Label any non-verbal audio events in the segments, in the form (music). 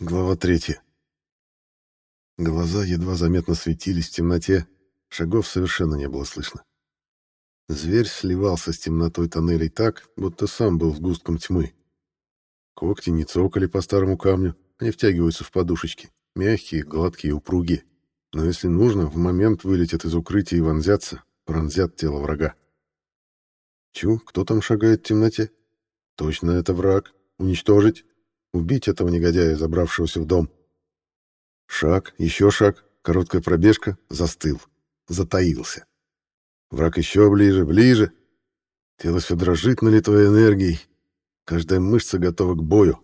Глава третья. Глаза едва заметно светились в темноте, шагов совершенно не было слышно. Зверь сливался с темнотой тоннелей так, будто сам был сгустком тьмы. Когти не цокали по старому камню, они втягиваются в подушечки, мягкие, гладкие, упругие. Но если нужно, в момент вылетят из укрытия и вонзятся, пронзят тело врага. Чу, кто там шагает в темноте? Точно это враг. Уничтожить. Убить этого негодяя, забравшегося в дом. Шаг, еще шаг, короткая пробежка, застыл. Затаился. Враг еще ближе, ближе. Тело все дрожит, налитое энергией. Каждая мышца готова к бою.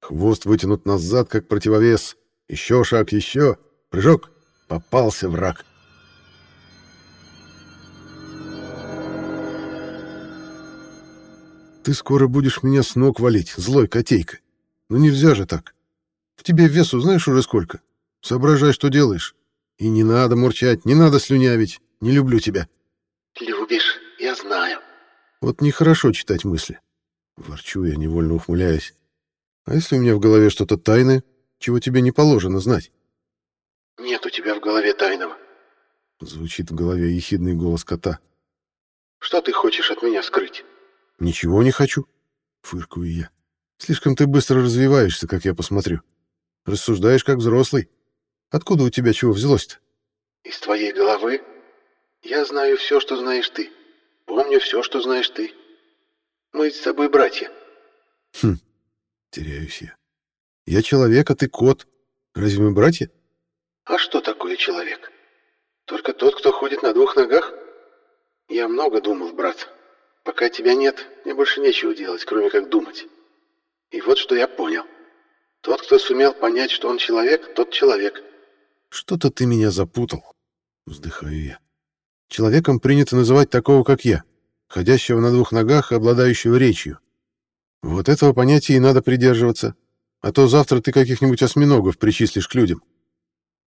Хвост вытянут назад, как противовес. Еще шаг, еще. Прыжок. Попался враг. Ты скоро будешь меня с ног валить, злой котейка. Ну нельзя же так. В тебе весу знаешь уже сколько? Соображай, что делаешь. И не надо мурчать, не надо слюнявить. Не люблю тебя. Любишь, я знаю. Вот нехорошо читать мысли. Ворчу я, невольно ухмыляясь. А если у меня в голове что-то тайное, чего тебе не положено знать? Нет у тебя в голове тайного. Звучит в голове ехидный голос кота. Что ты хочешь от меня скрыть? Ничего не хочу, фыркую я. Слишком ты быстро развиваешься, как я посмотрю. Рассуждаешь как взрослый. Откуда у тебя чего взялось-то? Из твоей головы? Я знаю все, что знаешь ты. Помню все, что знаешь ты. Мы с тобой братья. Хм, теряюсь я. Я человек, а ты кот. Разве мы братья? А что такое человек? Только тот, кто ходит на двух ногах? Я много думал, брат. Пока тебя нет, мне больше нечего делать, кроме как думать. И вот что я понял. Тот, кто сумел понять, что он человек, тот человек. Что-то ты меня запутал, вздыхаю я. Человеком принято называть такого, как я, ходящего на двух ногах и обладающего речью. Вот этого понятия и надо придерживаться, а то завтра ты каких-нибудь осьминогов причислишь к людям.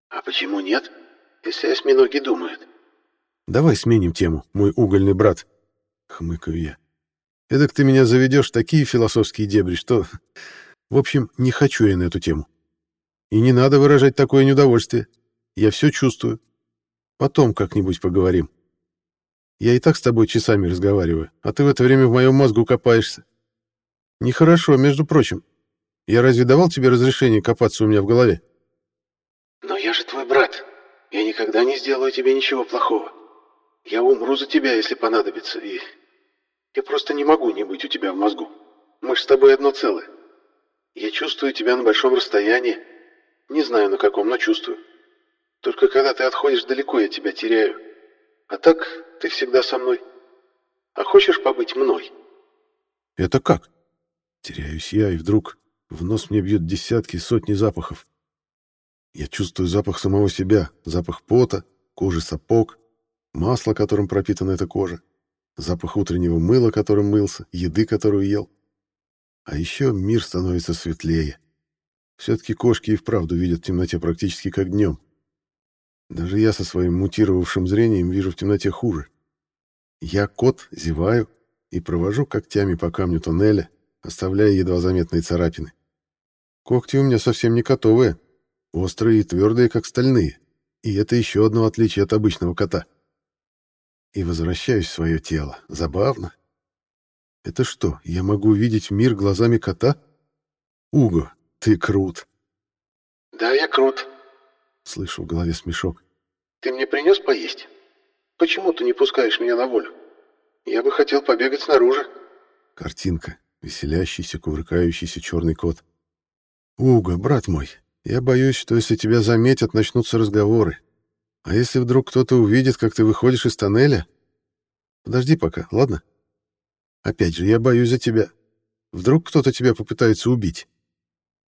А почему нет, если осьминоги думают? Давай сменим тему, мой угольный брат, хмыкаю я. Эдак ты меня заведешь такие философские дебри, что... В общем, не хочу я на эту тему. И не надо выражать такое неудовольствие. Я все чувствую. Потом как-нибудь поговорим. Я и так с тобой часами разговариваю, а ты в это время в моем мозгу копаешься. Нехорошо, между прочим. Я разве давал тебе разрешение копаться у меня в голове? Но я же твой брат. Я никогда не сделаю тебе ничего плохого. Я умру за тебя, если понадобится, и... Я просто не могу не быть у тебя в мозгу. Мы же с тобой одно целое. Я чувствую тебя на большом расстоянии. Не знаю на каком, но чувствую. Только когда ты отходишь далеко, я тебя теряю. А так ты всегда со мной. А хочешь побыть мной? Это как? Теряюсь я, и вдруг в нос мне бьют десятки, сотни запахов. Я чувствую запах самого себя, запах пота, кожи сапог, масла, которым пропитана эта кожа, запах утреннего мыла, которым мылся, еды, которую ел. А еще мир становится светлее. Все-таки кошки и вправду видят в темноте практически как днем. Даже я со своим мутировавшим зрением вижу в темноте хуже. Я кот, зеваю и провожу когтями по камню тоннеля, оставляя едва заметные царапины. Когти у меня совсем не котовые, острые и твердые, как стальные. И это еще одно отличие от обычного кота. И возвращаюсь в свое тело. Забавно. Это что, я могу видеть мир глазами кота? Уго, ты крут. Да, я крут, Слышу в голове смешок. Ты мне принес поесть? Почему ты не пускаешь меня на волю? Я бы хотел побегать снаружи. Картинка. Веселящийся, кувыркающийся черный кот. Уго, брат мой, я боюсь, что если тебя заметят, начнутся разговоры. А если вдруг кто-то увидит, как ты выходишь из тоннеля? Подожди пока, ладно? Опять же, я боюсь за тебя. Вдруг кто-то тебя попытается убить.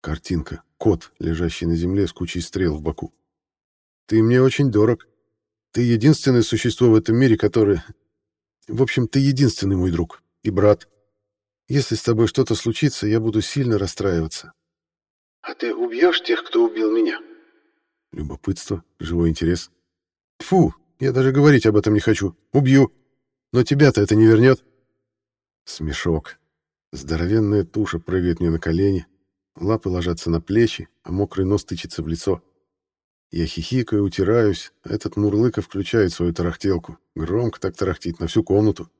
Картинка. Кот, лежащий на земле с кучей стрел в боку. Ты мне очень дорог. Ты единственное существо в этом мире, которое... В общем, ты единственный мой друг и брат. Если с тобой что-то случится, я буду сильно расстраиваться. А ты убьешь тех, кто убил меня? Любопытство, живой интерес. Фу, я даже говорить об этом не хочу. Убью. Но тебя-то это не вернет. Смешок. Здоровенная туша прыгает мне на колени, Лапы ложатся на плечи, а мокрый нос тычется в лицо. Я хихикаю, утираюсь, а этот Мурлыка включает свою тарахтелку. Громко так тарахтит на всю комнату.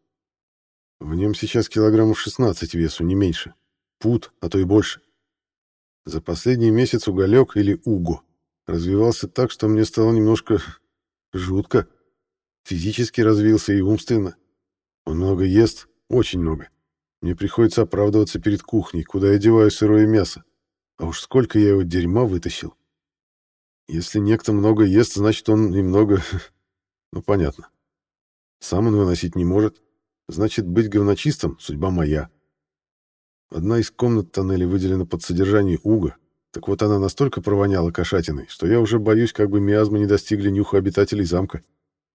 В нем сейчас килограммов 16 весу, не меньше. Пут, а то и больше. За последний месяц уголек или уго развивался так, что мне стало немножко жутко. Физически развился и умственно. Он много ест, очень много. Мне приходится оправдываться перед кухней, куда я деваю сырое мясо. А уж сколько я его дерьма вытащил. Если некто много ест, значит, он немного... (laughs) Ну, понятно. Сам он выносить не может. Значит, быть говночистом — судьба моя. Одна из комнат тоннеля выделена под содержание уга. Так вот она настолько провоняла кошатиной, что я уже боюсь, как бы миазмы не достигли нюха обитателей замка.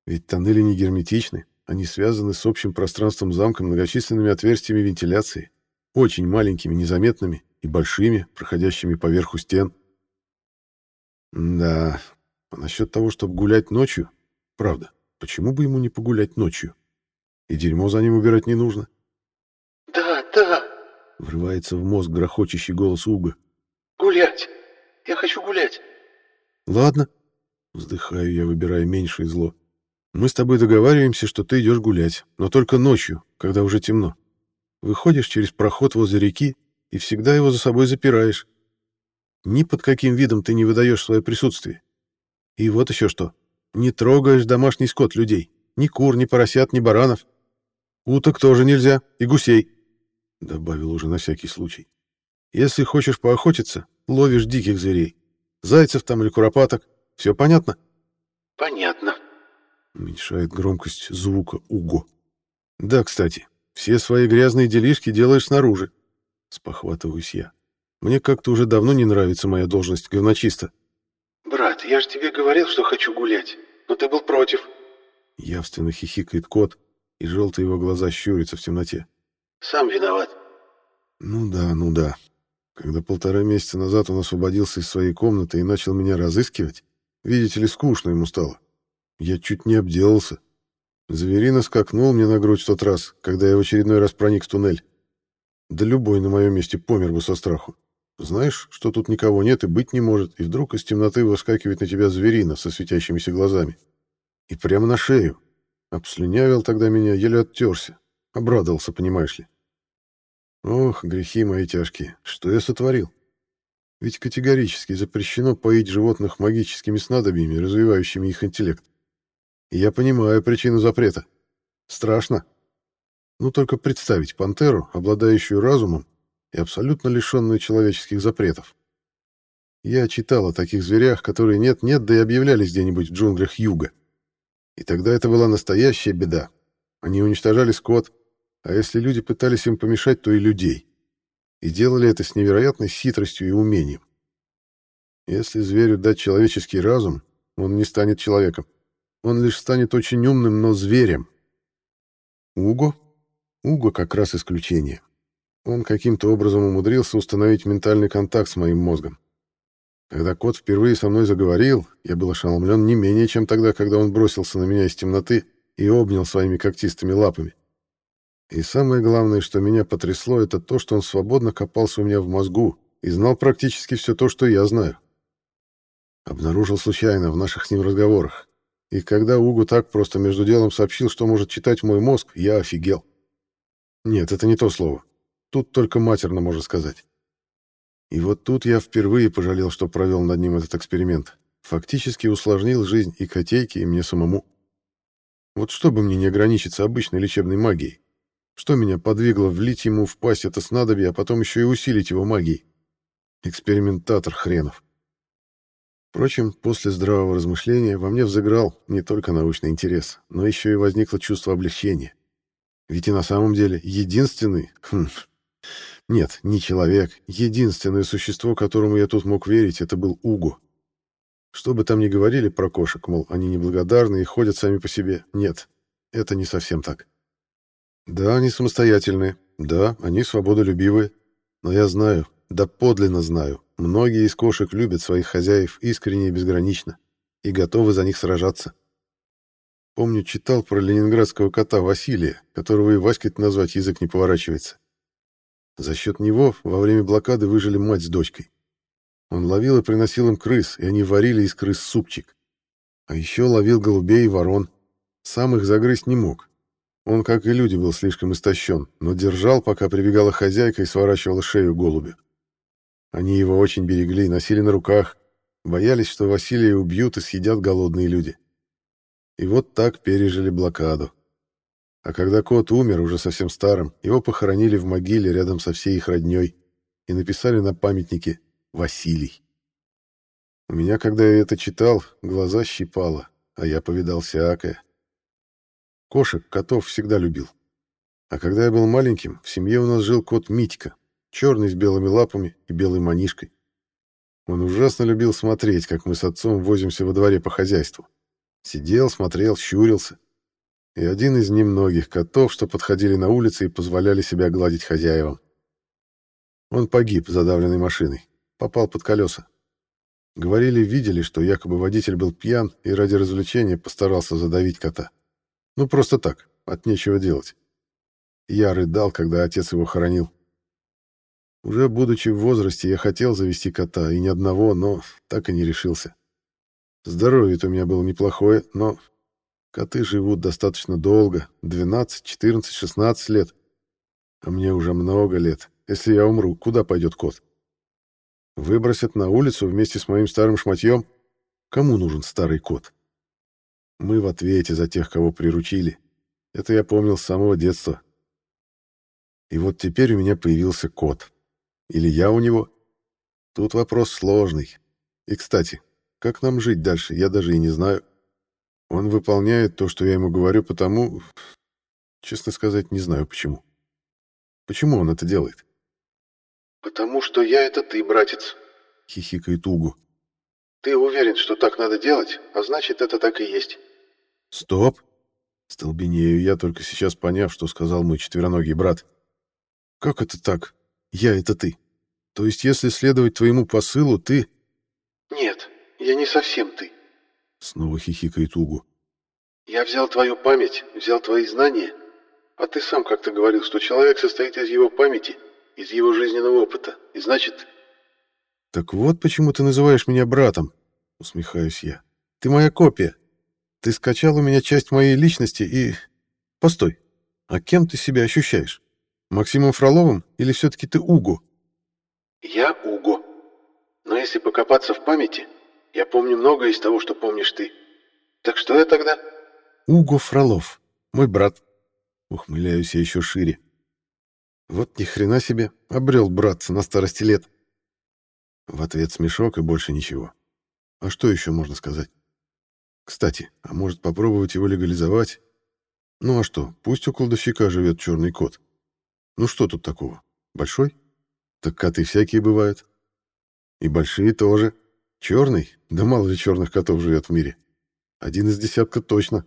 Ведь тоннели не герметичны, они связаны с общим пространством замка многочисленными отверстиями вентиляции, очень маленькими, незаметными и большими, проходящими поверху стен. Да, а насчет того, чтобы гулять ночью, правда, почему бы ему не погулять ночью? И дерьмо за ним убирать не нужно. «Да, да!» — врывается в мозг грохочущий голос Уга. «Гулять! Я хочу гулять!» «Ладно», — вздыхаю я, выбирая меньшее зло. «Мы с тобой договариваемся, что ты идешь гулять, но только ночью, когда уже темно. Выходишь через проход возле реки и всегда его за собой запираешь. Ни под каким видом ты не выдаешь свое присутствие. И вот еще что. Не трогаешь домашний скот людей. Ни кур, ни поросят, ни баранов. Уток тоже нельзя. И гусей. Добавил уже на всякий случай. Если хочешь поохотиться, ловишь диких зверей. Зайцев там или куропаток. Все понятно? Понятно. Уменьшает громкость звука Уго. Да, кстати, все свои грязные делишки делаешь снаружи. Спохватываюсь я. Мне как-то уже давно не нравится моя должность говночиста. «Брат, я же тебе говорил, что хочу гулять, но ты был против». Явственно хихикает кот, и желтые его глаза щурятся в темноте. «Сам виноват». «Ну да, ну да. Когда полтора месяца назад он освободился из своей комнаты и начал меня разыскивать, видите ли, скучно ему стало. Я чуть не обделался. Зверина скакнул мне на грудь в тот раз, когда я в очередной раз проник в туннель. Да любой на моем месте помер бы со страху. Знаешь, что тут никого нет и быть не может, и вдруг из темноты выскакивает на тебя зверина со светящимися глазами. И прямо на шею. Обслюнявил тогда меня, еле оттерся. Обрадовался, понимаешь ли. Ох, грехи мои тяжкие, что я сотворил? Ведь категорически запрещено поить животных магическими снадобьями, развивающими их интеллект. И я понимаю причину запрета. Страшно. Ну только представить пантеру, обладающую разумом, и абсолютно лишенную человеческих запретов. Я читал о таких зверях, которые нет-нет, да и объявлялись где-нибудь в джунглях юга. И тогда это была настоящая беда. Они уничтожали скот, а если люди пытались им помешать, то и людей. И делали это с невероятной хитростью и умением. Если зверю дать человеческий разум, он не станет человеком. Он лишь станет очень умным, но зверем. Уго? Уго как раз исключение. Он каким-то образом умудрился установить ментальный контакт с моим мозгом. Когда кот впервые со мной заговорил, я был ошеломлен не менее, чем тогда, когда он бросился на меня из темноты и обнял своими когтистыми лапами. И самое главное, что меня потрясло, это то, что он свободно копался у меня в мозгу и знал практически все то, что я знаю. Обнаружил случайно в наших с ним разговорах. И когда Угу так просто между делом сообщил, что может читать мой мозг, я офигел. Нет, это не то слово. Тут только матерно можно сказать. И вот тут я впервые пожалел, что провел над ним этот эксперимент. Фактически усложнил жизнь и котейке, и мне самому. Вот что бы мне не ограничиться обычной лечебной магией? Что меня подвигло влить ему в пасть это снадобье, а потом еще и усилить его магией? Экспериментатор хренов. Впрочем, после здравого размышления во мне взыграл не только научный интерес, но еще и возникло чувство облегчения. Ведь и на самом деле единственный, хм, нет, не человек. Единственное существо, которому я тут мог верить, это был Угу. Что бы там ни говорили про кошек, мол, они неблагодарны и ходят сами по себе. Нет, это не совсем так. Да, они самостоятельные. Да, они свободолюбивые. Но я знаю, да подлинно знаю, многие из кошек любят своих хозяев искренне и безгранично и готовы за них сражаться. Помню, читал про ленинградского кота Василия, которого и Васькой назвать язык не поворачивается. За счет него во время блокады выжили мать с дочкой. Он ловил и приносил им крыс, и они варили из крыс супчик. А еще ловил голубей и ворон. Сам их загрызть не мог. Он, как и люди, был слишком истощен, но держал, пока прибегала хозяйка и сворачивала шею голубю. Они его очень берегли, носили на руках, боялись, что Василия убьют и съедят голодные люди. И вот так пережили блокаду. А когда кот умер, уже совсем старым, его похоронили в могиле рядом со всей их роднёй и написали на памятнике «Василий». У меня, когда я это читал, глаза щипало, а я повидал всякое. Кошек, котов всегда любил. А когда я был маленьким, в семье у нас жил кот Митька, черный с белыми лапами и белой манишкой. Он ужасно любил смотреть, как мы с отцом возимся во дворе по хозяйству. Сидел, смотрел, щурился. И один из немногих котов, что подходили на улице и позволяли себя гладить хозяевам. Он погиб, задавленной машиной. Попал под колеса. Говорили, видели, что якобы водитель был пьян и ради развлечения постарался задавить кота. Ну, просто так, от нечего делать. Я рыдал, когда отец его хоронил. Уже будучи в возрасте, я хотел завести кота, и ни одного, но так и не решился. Здоровье-то у меня было неплохое, но коты живут достаточно долго, 12, 14, 16 лет. А мне уже много лет. Если я умру, куда пойдет кот? Выбросят на улицу вместе с моим старым шматьем? Кому нужен старый кот? Мы в ответе за тех, кого приручили. Это я помнил с самого детства. И вот теперь у меня появился кот. Или я у него? Тут вопрос сложный. И, кстати, как нам жить дальше, я даже и не знаю. Он выполняет то, что я ему говорю, потому... Честно сказать, не знаю почему. Почему он это делает? «Потому что я — это ты, братец», — хихикает Угу. «Ты уверен, что так надо делать, а значит, это так и есть». «Стоп!» Столбенею я, только сейчас поняв, что сказал мой четвероногий брат. «Как это так? Я — это ты. То есть, если следовать твоему посылу, ты...» «Нет, я не совсем ты», — снова хихикает Угу. «Я взял твою память, взял твои знания, а ты сам как-то говорил, что человек состоит из его памяти, из его жизненного опыта, и значит...» «Так вот почему ты называешь меня братом», — усмехаюсь я. «Ты моя копия. Ты скачал у меня часть моей личности и... Постой, а кем ты себя ощущаешь? Максимом Фроловым или все-таки ты Угу?» «Я Уго. Но если покопаться в памяти, я помню многое из того, что помнишь ты. Так что я тогда?» «Уго Фролов, мой брат». Ухмыляюсь я еще шире. Вот ни хрена себе, обрел братца на старости лет. В ответ смешок и больше ничего. А что еще можно сказать? Кстати, а может попробовать его легализовать? Ну а что, пусть у кладовщика живет черный кот. Ну что тут такого? Большой? Так коты всякие бывают. И большие тоже. Черный? Да мало ли черных котов живет в мире. Один из десятка точно.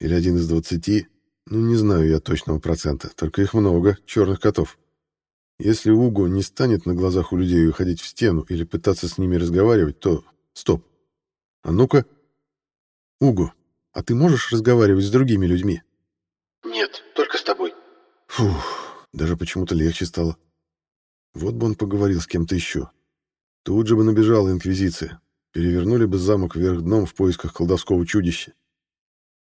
Или один из двадцати. Ну, не знаю я точного процента, только их много, черных котов. Если Уго не станет на глазах у людей выходить в стену или пытаться с ними разговаривать, то... Стоп. А ну-ка. Уго, а ты можешь разговаривать с другими людьми? Нет, только с тобой. Фух, даже почему-то легче стало. Вот бы он поговорил с кем-то еще. Тут же бы набежала Инквизиция. Перевернули бы замок вверх дном в поисках колдовского чудища.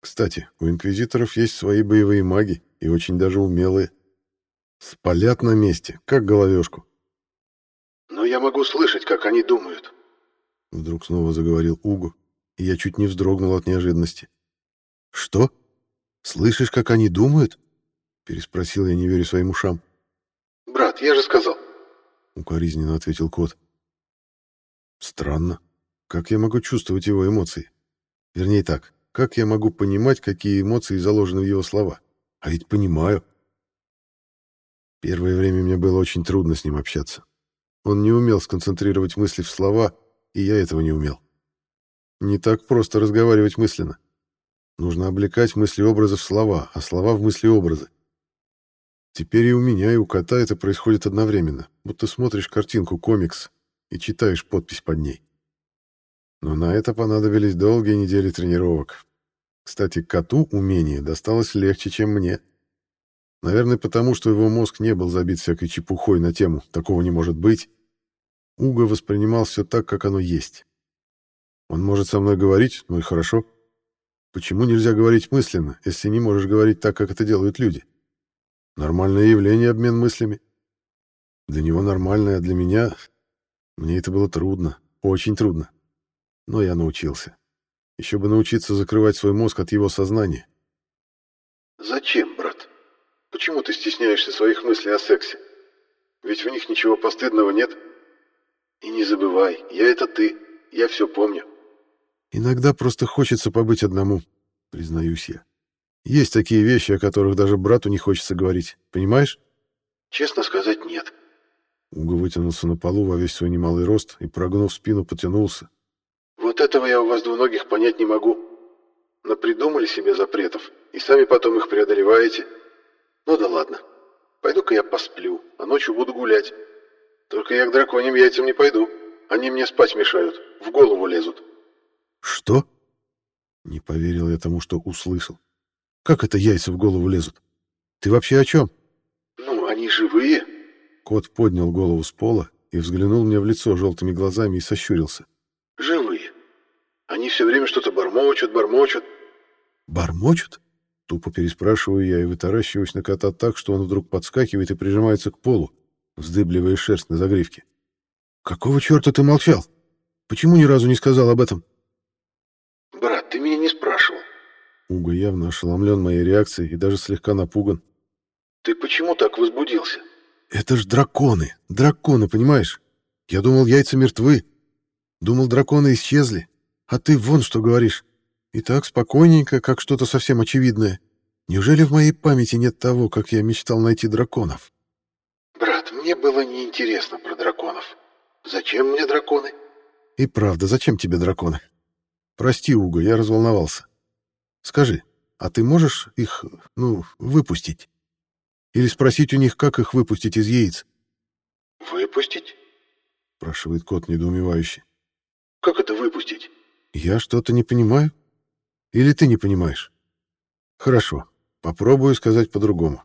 Кстати, у инквизиторов есть свои боевые маги, и очень даже умелые. Спалят на месте, как головешку. «Но я могу слышать, как они думают». Вдруг снова заговорил Угу, и я чуть не вздрогнул от неожиданности. «Что? Слышишь, как они думают?» Переспросил я, не веря своим ушам. «Брат, я же сказал». Укоризненно ответил кот. Странно. Как я могу чувствовать его эмоции? Вернее так, как я могу понимать, какие эмоции заложены в его слова? А ведь понимаю. Первое время мне было очень трудно с ним общаться. Он не умел сконцентрировать мысли в слова, и я этого не умел. Не так просто разговаривать мысленно. Нужно облекать мысли-образы в слова, а слова в мысли-образы. Теперь и у меня, и у кота это происходит одновременно, будто смотришь картинку комикс и читаешь подпись под ней. Но на это понадобились долгие недели тренировок. Кстати, коту умение досталось легче, чем мне. Наверное, потому что его мозг не был забит всякой чепухой на тему «такого не может быть». Уго воспринимал все так, как оно есть. Он может со мной говорить, ну и хорошо. Почему нельзя говорить мысленно, если не можешь говорить так, как это делают люди? Нормальное явление обмен мыслями. Для него нормальное, а для меня... Мне это было трудно, очень трудно. Но я научился. Еще бы научиться закрывать свой мозг от его сознания. Зачем, брат? Почему ты стесняешься своих мыслей о сексе? Ведь в них ничего постыдного нет. И не забывай, я это ты, я все помню. Иногда просто хочется побыть одному, признаюсь я. Есть такие вещи, о которых даже брату не хочется говорить, понимаешь? Честно сказать, нет. Уго вытянулся на полу во весь свой немалый рост и, прогнув спину, потянулся. Вот этого я у вас двуногих понять не могу. Напридумали себе запретов, и сами потом их преодолеваете. Ну да ладно. Пойду-ка я посплю, а ночью буду гулять. Только я к драконьим яйцам не пойду. Они мне спать мешают, в голову лезут. Что? Не поверил я тому, что услышал. Как это яйца в голову лезут? Ты вообще о чем? Ну, они живые. Кот поднял голову с пола и взглянул мне в лицо желтыми глазами и сощурился. Живые. Они все время что-то бормочут, бормочут. Бормочут? Тупо переспрашиваю я и вытаращиваюсь на кота так, что он вдруг подскакивает и прижимается к полу, вздыбливая шерсть на загривке. «Какого черта ты молчал? Почему ни разу не сказал об этом?» «Брат, ты меня не спрашивал». Уго явно ошеломлен моей реакцией и даже слегка напуган. «Ты почему так возбудился?» «Это ж драконы, драконы, понимаешь? Я думал, яйца мертвы. Думал, драконы исчезли. А ты вон что говоришь. И так спокойненько, как что-то совсем очевидное. Неужели в моей памяти нет того, как я мечтал найти драконов?» «Брат, мне было неинтересно про драконов. Зачем мне драконы?» «И правда, зачем тебе драконы?» Прости, Уго, я разволновался. Скажи, а ты можешь их, ну, выпустить? Или спросить у них, как их выпустить из яиц? Выпустить? Спрашивает кот недоумевающе. Как это выпустить? Я что-то не понимаю? Или ты не понимаешь? Хорошо, попробую сказать по-другому.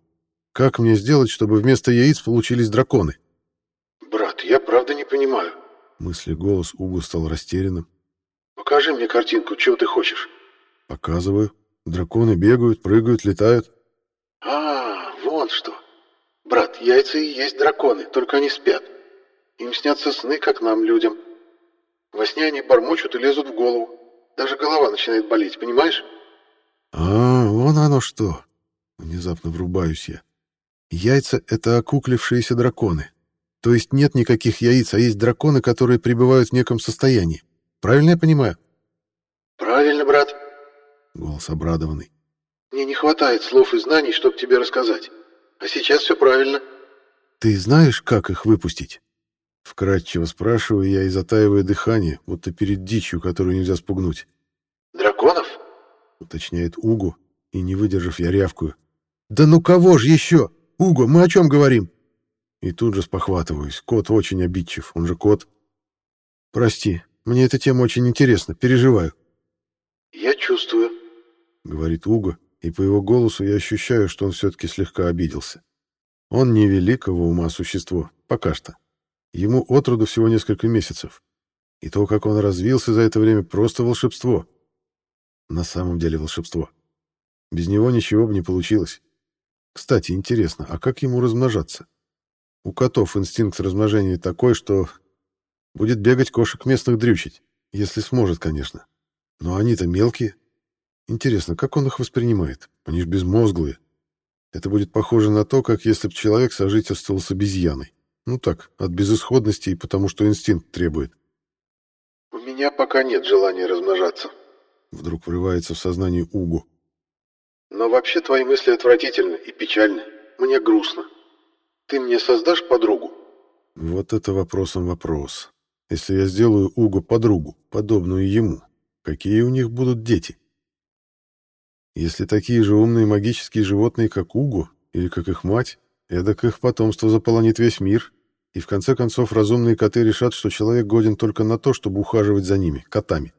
Как мне сделать, чтобы вместо яиц получились драконы? Брат, я правда не понимаю. Мысли голос Уго стал растерянным. Покажи мне картинку, чего ты хочешь. Показываю. Драконы бегают, прыгают, летают. А, вот что. Брат, яйца и есть драконы, только они спят. Им снятся сны, как нам, людям. Во сне они бормочут и лезут в голову. Даже голова начинает болеть, понимаешь? А, вон оно что. Внезапно врубаюсь я. Яйца — это окуклившиеся драконы. То есть нет никаких яиц, а есть драконы, которые пребывают в неком состоянии. Правильно я понимаю? Правильно, брат. Голос обрадованный. Мне не хватает слов и знаний, чтобы тебе рассказать. А сейчас все правильно. Ты знаешь, как их выпустить? Вкратчиво спрашиваю я и затаиваю дыхание, будто перед дичью, которую нельзя спугнуть. Драконов? Уточняет Угу, и не выдержав, я рявкую. Да ну кого же еще? Уго, мы о чем говорим? И тут же спохватываюсь. Кот очень обидчив, он же кот. Прости, мне эта тема очень интересна, переживаю. Я чувствую, говорит Уго, и по его голосу я ощущаю, что он все-таки слегка обиделся. Он не великого ума существо, пока что. Ему от роду всего несколько месяцев. И то, как он развился за это время, просто волшебство. На самом деле волшебство. Без него ничего бы не получилось. Кстати, интересно, а как ему размножаться? У котов инстинкт размножения такой, что будет бегать кошек местных дрючить, если сможет, конечно. Но они-то мелкие. Интересно, как он их воспринимает? Они ж безмозглые. Это будет похоже на то, как если бы человек сожительствовал с обезьяной. Ну так, от безысходности и потому, что инстинкт требует. У меня пока нет желания размножаться. Вдруг врывается в сознание Угу. Но вообще твои мысли отвратительны и печальны. Мне грустно. Ты мне создашь подругу? Вот это вопросом вопрос. Если я сделаю Угу подругу, подобную ему, какие у них будут дети? Если такие же умные магические животные, как Угу, или как их мать, эдак их потомство заполонит весь мир, и в конце концов разумные коты решат, что человек годен только на то, чтобы ухаживать за ними, котами.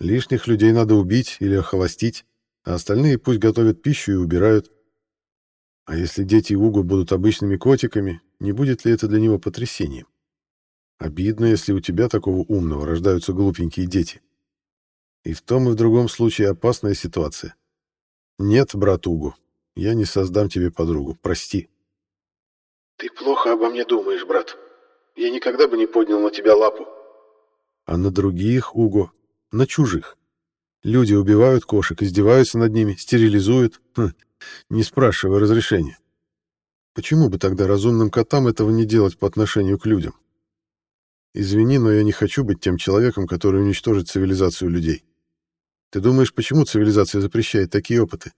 Лишних людей надо убить или охолостить, а остальные пусть готовят пищу и убирают. А если дети Угу будут обычными котиками, не будет ли это для него потрясением? Обидно, если у тебя такого умного рождаются глупенькие дети. И в том и в другом случае опасная ситуация. Нет, брат Угу, я не создам тебе подругу, прости. Ты плохо обо мне думаешь, брат. Я никогда бы не поднял на тебя лапу. А на других, Уго, на чужих. Люди убивают кошек, издеваются над ними, стерилизуют, хм, не спрашивая разрешения. Почему бы тогда разумным котам этого не делать по отношению к людям? Извини, но я не хочу быть тем человеком, который уничтожит цивилизацию людей. Ты думаешь, почему цивилизация запрещает такие опыты?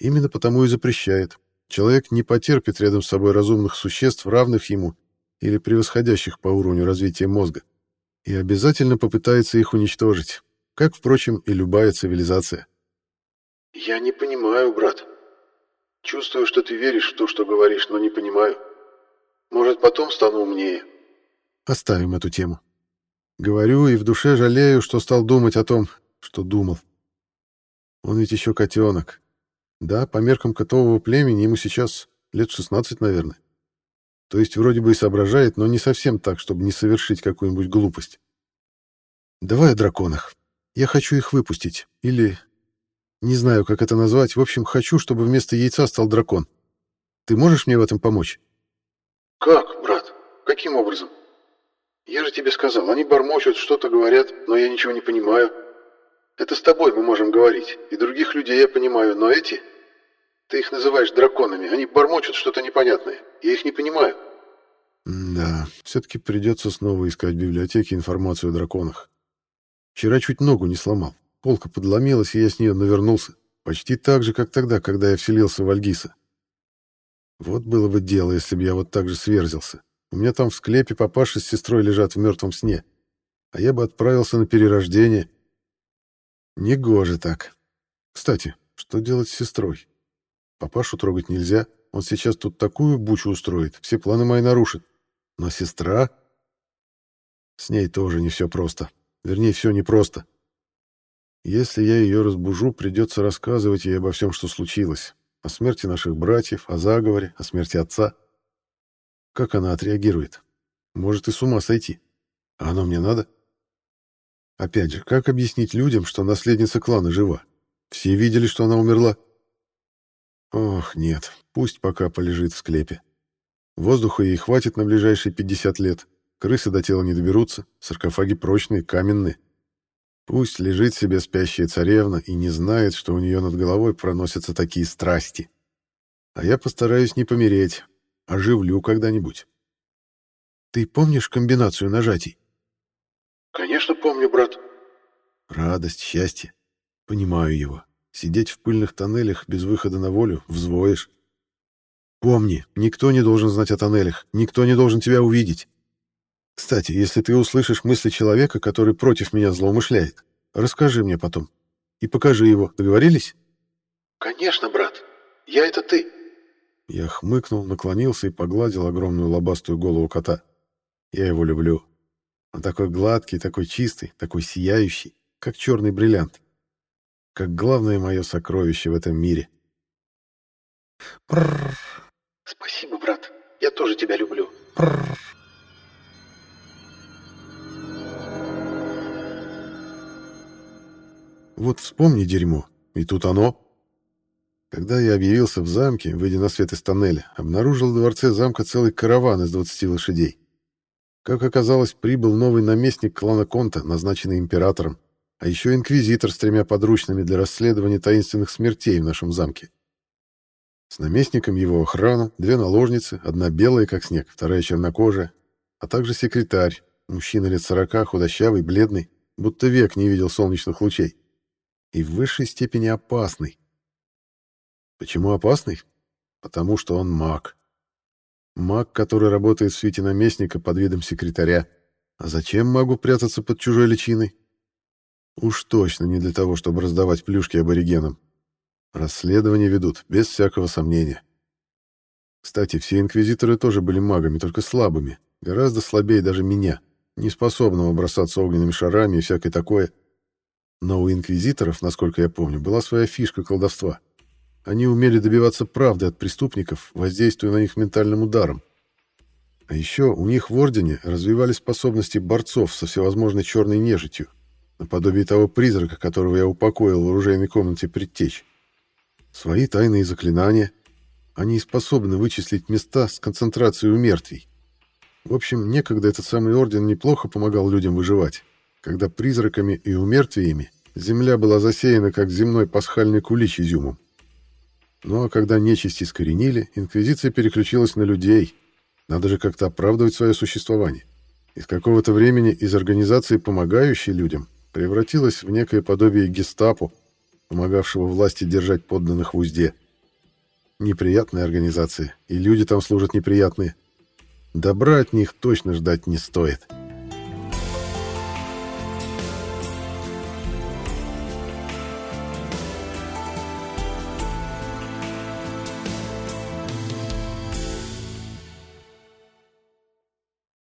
Именно потому и запрещает. Человек не потерпит рядом с собой разумных существ, равных ему или превосходящих по уровню развития мозга, и обязательно попытается их уничтожить, как, впрочем, и любая цивилизация. Я не понимаю, брат. Чувствую, что ты веришь в то, что говоришь, но не понимаю. Может, потом стану умнее. Оставим эту тему. Говорю и в душе жалею, что стал думать о том, что думал. Он ведь еще котенок. Да, по меркам котового племени ему сейчас лет 16, наверное. То есть вроде бы и соображает, но не совсем так, чтобы не совершить какую-нибудь глупость. Давай о драконах. Я хочу их выпустить. Или не знаю, как это назвать. В общем, хочу, чтобы вместо яйца стал дракон. Ты можешь мне в этом помочь? Как, брат? Каким образом? Я же тебе сказал, они бормочут, что-то говорят, но я ничего не понимаю. Это с тобой мы можем говорить, и других людей я понимаю, но эти... Ты их называешь драконами, они бормочут что-то непонятное. Я их не понимаю. Да, все-таки придется снова искать в библиотеке информацию о драконах. Вчера чуть ногу не сломал. Полка подломилась, и я с нее навернулся. Почти так же, как тогда, когда я вселился в Альгиса. Вот было бы дело, если бы я вот так же сверзился. У меня там в склепе папаша с сестрой лежат в мертвом сне. А я бы отправился на перерождение. Негоже так. Кстати, что делать с сестрой? Папашу трогать нельзя. Он сейчас тут такую бучу устроит, все планы мои нарушит. Но сестра... С ней тоже не все просто. Вернее, все непросто. Если я ее разбужу, придется рассказывать ей обо всем, что случилось. О смерти наших братьев, о заговоре, о смерти отца. Как она отреагирует? Может и с ума сойти. А оно мне надо? Опять же, как объяснить людям, что наследница клана жива? Все видели, что она умерла. Ох, нет, пусть пока полежит в склепе. Воздуха ей хватит на ближайшие 50 лет. Крысы до тела не доберутся, саркофаги прочные, каменные. Пусть лежит себе спящая царевна и не знает, что у нее над головой проносятся такие страсти. А я постараюсь не помереть, оживлю когда-нибудь. Ты помнишь комбинацию нажатий? Конечно, помню, брат. Радость, счастье. Понимаю его. Сидеть в пыльных тоннелях без выхода на волю взвоишь. Помни, никто не должен знать о тоннелях, никто не должен тебя увидеть. Кстати, если ты услышишь мысли человека, который против меня злоумышляет, расскажи мне потом. И покажи его. Договорились? Конечно, брат. Я это ты. Я хмыкнул, наклонился и погладил огромную лобастую голову кота. Я его люблю. Он такой гладкий, такой чистый, такой сияющий, как черный бриллиант. Как главное мое сокровище в этом мире. Прррр. Спасибо, брат. Я тоже тебя люблю. Прррр. Вот вспомни дерьмо, и тут оно. Когда я объявился в замке, выйдя на свет из тоннеля, обнаружил в дворце замка целый караван из 20 лошадей. Как оказалось, прибыл новый наместник клана Конта, назначенный императором, а еще инквизитор с тремя подручными для расследования таинственных смертей в нашем замке. С наместником его охрана, две наложницы, одна белая, как снег, вторая чернокожая, а также секретарь, мужчина лет сорока, худощавый, бледный, будто век не видел солнечных лучей и в высшей степени опасный. Почему опасный? Потому что он маг. Маг, который работает в свете наместника под видом секретаря. А зачем магу прятаться под чужой личиной? Уж точно не для того, чтобы раздавать плюшки аборигенам. Расследование ведут, без всякого сомнения. Кстати, все инквизиторы тоже были магами, только слабыми, гораздо слабее даже меня, неспособного бросаться огненными шарами и всякое такое — но у инквизиторов, насколько я помню, была своя фишка колдовства. Они умели добиваться правды от преступников, воздействуя на них ментальным ударом. А еще у них в Ордене развивались способности борцов со всевозможной черной нежитью, наподобие того призрака, которого я упокоил в оружейной комнате предтеч. Свои тайные заклинания. Они способны вычислить места с концентрацией мертвей. В общем, некогда этот самый Орден неплохо помогал людям выживать, когда призраками и умертвиями земля была засеяна, как земной пасхальный кулич изюмом. Ну а когда нечисть искоренили, Инквизиция переключилась на людей. Надо же как-то оправдывать свое существование. Из какого-то времени из организации, помогающей людям, превратилась в некое подобие гестапо, помогавшего власти держать подданных в узде. Неприятная организация, и люди там служат неприятные. Добра от них точно ждать не стоит.